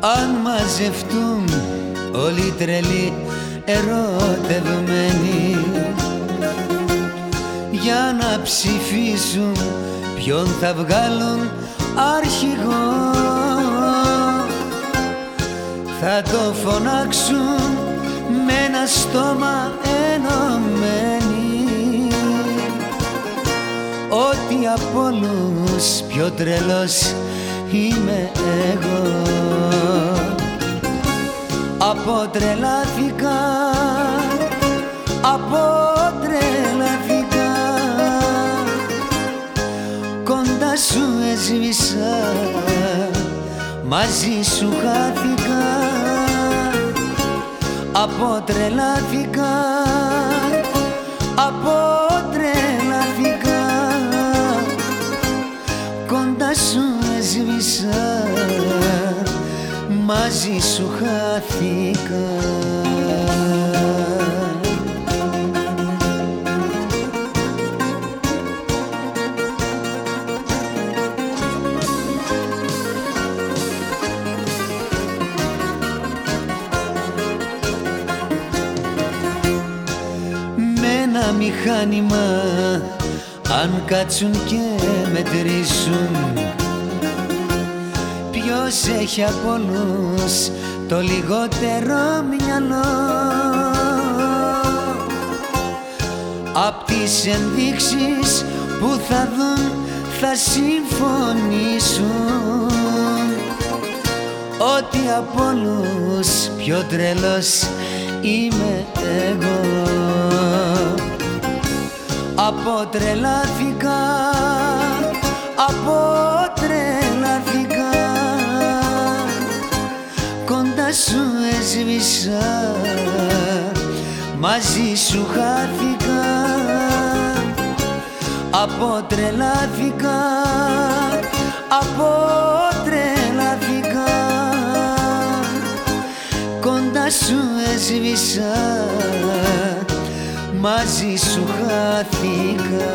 Αν μαζευτούν όλοι τρελοί ερωτευμένοι για να ψηφίσουν ποιον θα βγάλουν αρχηγό θα το φωνάξουν με ένα στόμα ενωμένοι. Ότι από όλους πιο τρελός είμαι εγώ Αποτρελάθηκα, αποτρελάθηκα. Κοντά σου έσβησα, μαζί σου χάθηκα. Αποτρελάθηκα, αποτρελάθηκα. Κοντά σου έσβησα μαζί σου χάθηκα. Με ένα μηχάνημα αν κάτσουν και μετρήσουν Ποιος έχει από όλους το λιγότερο μυαλό; Απ' τις ενδείξεις που θα δουν θα συμφωνήσουν. Ότι από όλους πιο τρελός είμαι εγώ. Αποτρελάθηκα, αποτρελάθηκα Κοντά σου έσβησα, μαζί σου χάθηκα Αποτρελάθηκα, αποτρελάθηκα. Κοντά σου έσβησα μαζί σου χάθηκα